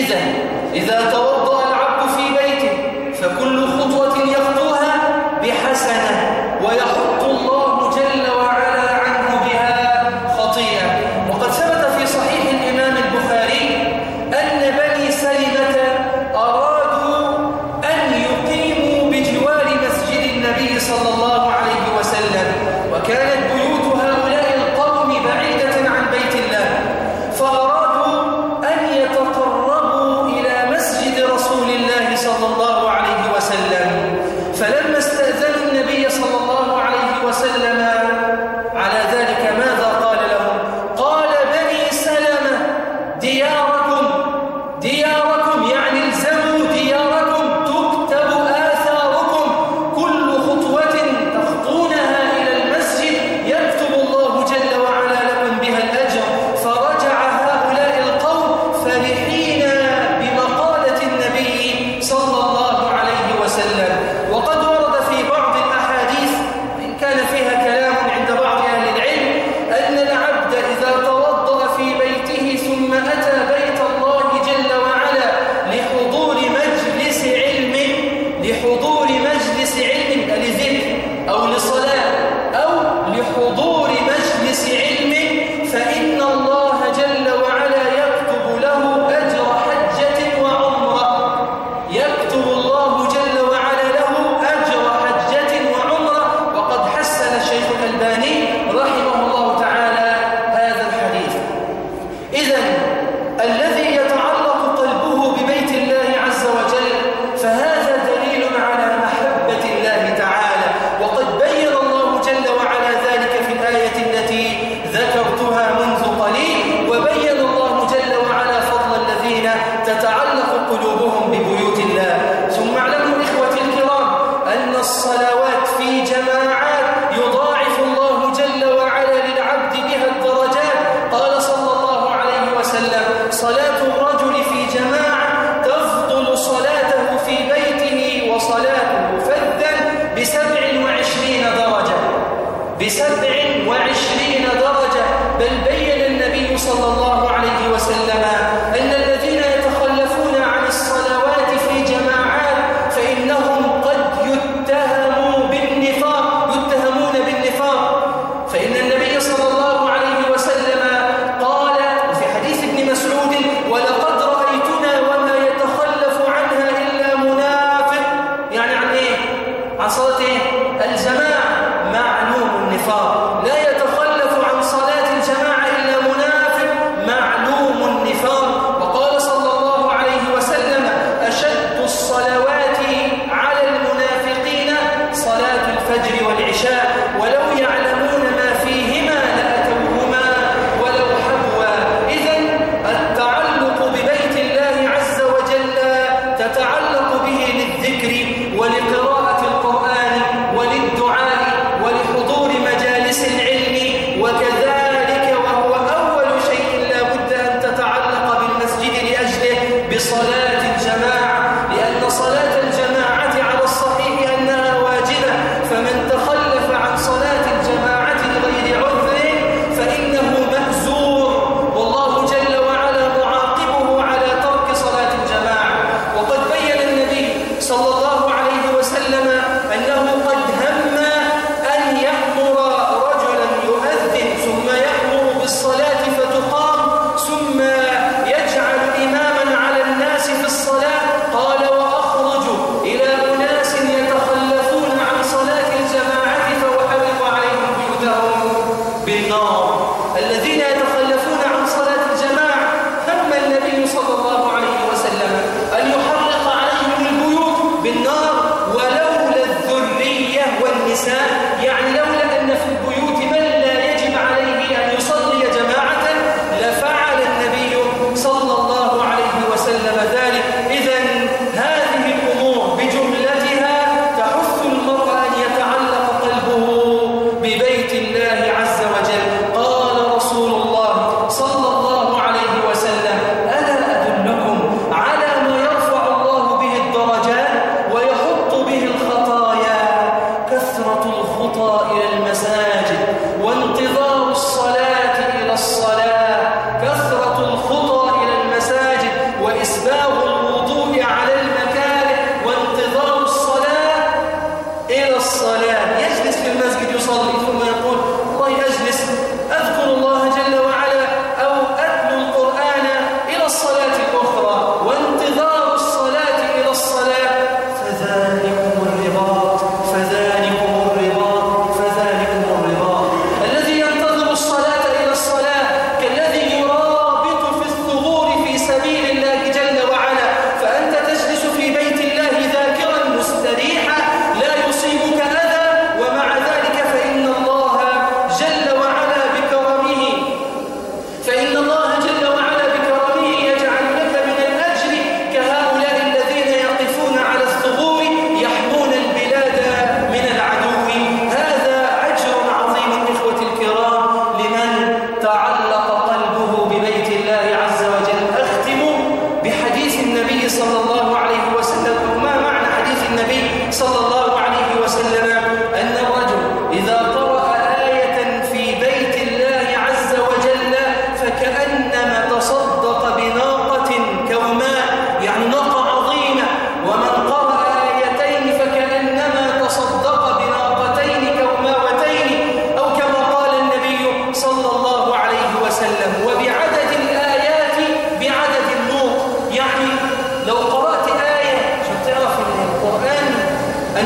إذا إذا توضأ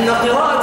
أن قراءة